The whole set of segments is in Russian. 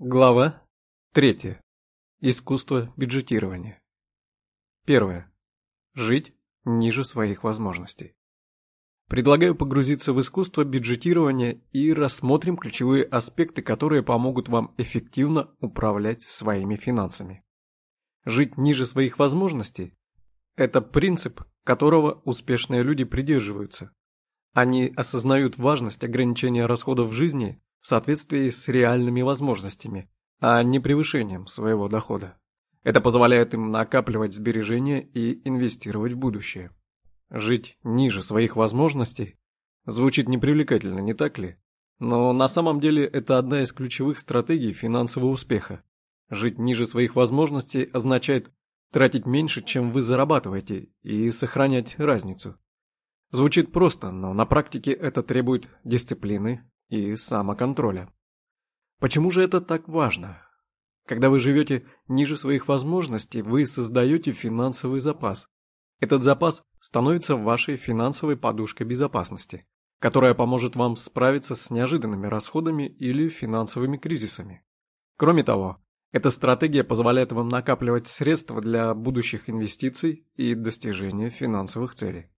Глава 3. Искусство бюджетирования. Первое. Жить ниже своих возможностей. Предлагаю погрузиться в искусство бюджетирования и рассмотрим ключевые аспекты, которые помогут вам эффективно управлять своими финансами. Жить ниже своих возможностей – это принцип, которого успешные люди придерживаются. Они осознают важность ограничения расходов в жизни в соответствии с реальными возможностями, а не превышением своего дохода. Это позволяет им накапливать сбережения и инвестировать в будущее. Жить ниже своих возможностей звучит непривлекательно, не так ли? Но на самом деле это одна из ключевых стратегий финансового успеха. Жить ниже своих возможностей означает тратить меньше, чем вы зарабатываете, и сохранять разницу. Звучит просто, но на практике это требует дисциплины, и самоконтроля. Почему же это так важно? Когда вы живете ниже своих возможностей, вы создаете финансовый запас. Этот запас становится вашей финансовой подушкой безопасности, которая поможет вам справиться с неожиданными расходами или финансовыми кризисами. Кроме того, эта стратегия позволяет вам накапливать средства для будущих инвестиций и достижения финансовых целей.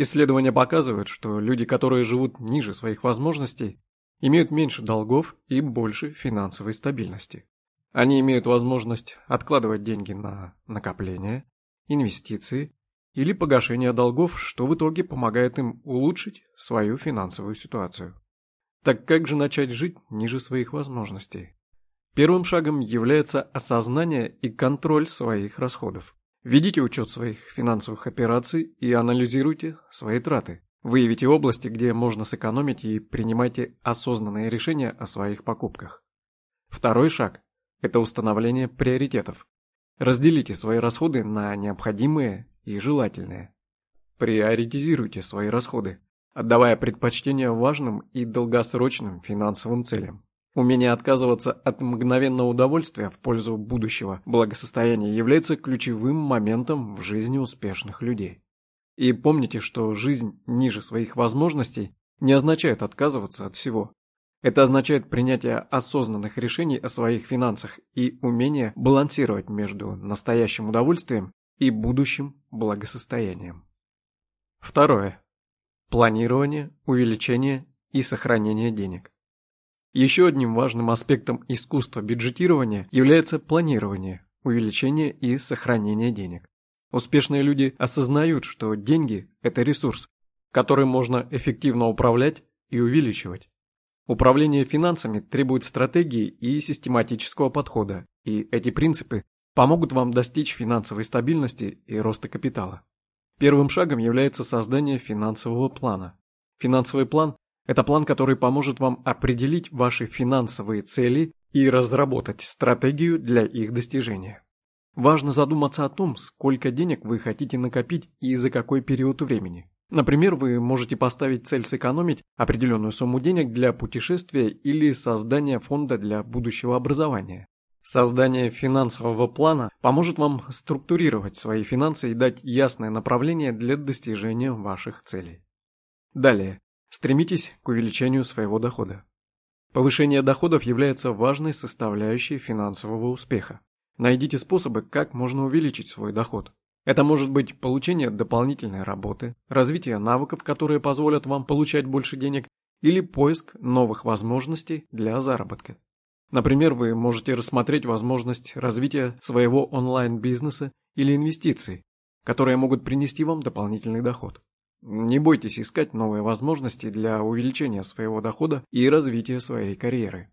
Исследования показывают, что люди, которые живут ниже своих возможностей, имеют меньше долгов и больше финансовой стабильности. Они имеют возможность откладывать деньги на накопления, инвестиции или погашение долгов, что в итоге помогает им улучшить свою финансовую ситуацию. Так как же начать жить ниже своих возможностей? Первым шагом является осознание и контроль своих расходов. Ведите учет своих финансовых операций и анализируйте свои траты. Выявите области, где можно сэкономить и принимайте осознанные решения о своих покупках. Второй шаг – это установление приоритетов. Разделите свои расходы на необходимые и желательные. Приоритизируйте свои расходы, отдавая предпочтение важным и долгосрочным финансовым целям. Умение отказываться от мгновенного удовольствия в пользу будущего благосостояния является ключевым моментом в жизни успешных людей. И помните, что жизнь ниже своих возможностей не означает отказываться от всего. Это означает принятие осознанных решений о своих финансах и умение балансировать между настоящим удовольствием и будущим благосостоянием. Второе. Планирование, увеличение и сохранение денег. Еще одним важным аспектом искусства бюджетирования является планирование, увеличение и сохранение денег. Успешные люди осознают, что деньги – это ресурс, который можно эффективно управлять и увеличивать. Управление финансами требует стратегии и систематического подхода, и эти принципы помогут вам достичь финансовой стабильности и роста капитала. Первым шагом является создание финансового плана. Финансовый план это план, который поможет вам определить ваши финансовые цели и разработать стратегию для их достижения. Важно задуматься о том, сколько денег вы хотите накопить и за какой период времени. Например, вы можете поставить цель сэкономить определенную сумму денег для путешествия или создания фонда для будущего образования. Создание финансового плана поможет вам структурировать свои финансы и дать ясное направление для достижения ваших целей. Далее. Стремитесь к увеличению своего дохода. Повышение доходов является важной составляющей финансового успеха. Найдите способы, как можно увеличить свой доход. Это может быть получение дополнительной работы, развитие навыков, которые позволят вам получать больше денег, или поиск новых возможностей для заработка. Например, вы можете рассмотреть возможность развития своего онлайн-бизнеса или инвестиций, которые могут принести вам дополнительный доход. Не бойтесь искать новые возможности для увеличения своего дохода и развития своей карьеры.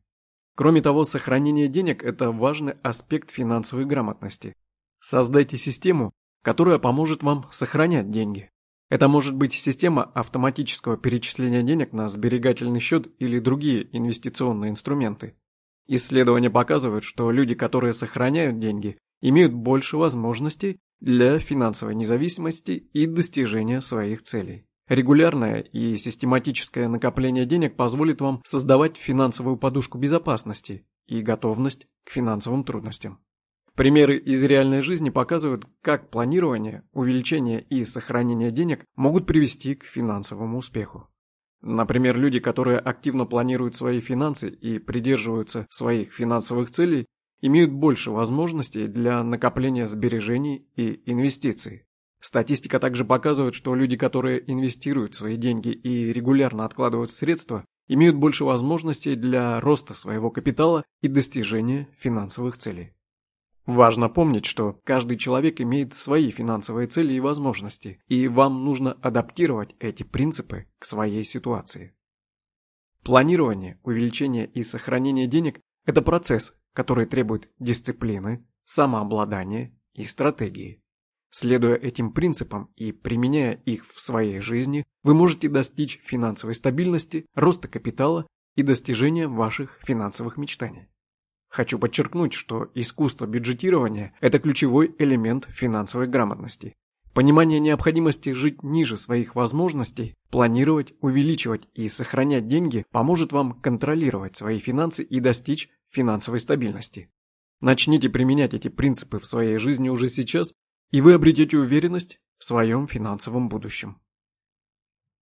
Кроме того, сохранение денег – это важный аспект финансовой грамотности. Создайте систему, которая поможет вам сохранять деньги. Это может быть система автоматического перечисления денег на сберегательный счет или другие инвестиционные инструменты. Исследования показывают, что люди, которые сохраняют деньги, имеют больше возможностей для финансовой независимости и достижения своих целей. Регулярное и систематическое накопление денег позволит вам создавать финансовую подушку безопасности и готовность к финансовым трудностям. Примеры из реальной жизни показывают, как планирование, увеличение и сохранение денег могут привести к финансовому успеху. Например, люди, которые активно планируют свои финансы и придерживаются своих финансовых целей, имеют больше возможностей для накопления сбережений и инвестиций. Статистика также показывает, что люди, которые инвестируют свои деньги и регулярно откладывают средства, имеют больше возможностей для роста своего капитала и достижения финансовых целей. Важно помнить, что каждый человек имеет свои финансовые цели и возможности, и вам нужно адаптировать эти принципы к своей ситуации. Планирование, увеличение и сохранение денег – это процесс, который требует дисциплины, самообладания и стратегии. Следуя этим принципам и применяя их в своей жизни, вы можете достичь финансовой стабильности, роста капитала и достижения ваших финансовых мечтаний. Хочу подчеркнуть, что искусство бюджетирования – это ключевой элемент финансовой грамотности. Понимание необходимости жить ниже своих возможностей, планировать, увеличивать и сохранять деньги поможет вам контролировать свои финансы и достичь финансовой стабильности. Начните применять эти принципы в своей жизни уже сейчас и вы обретете уверенность в своем финансовом будущем.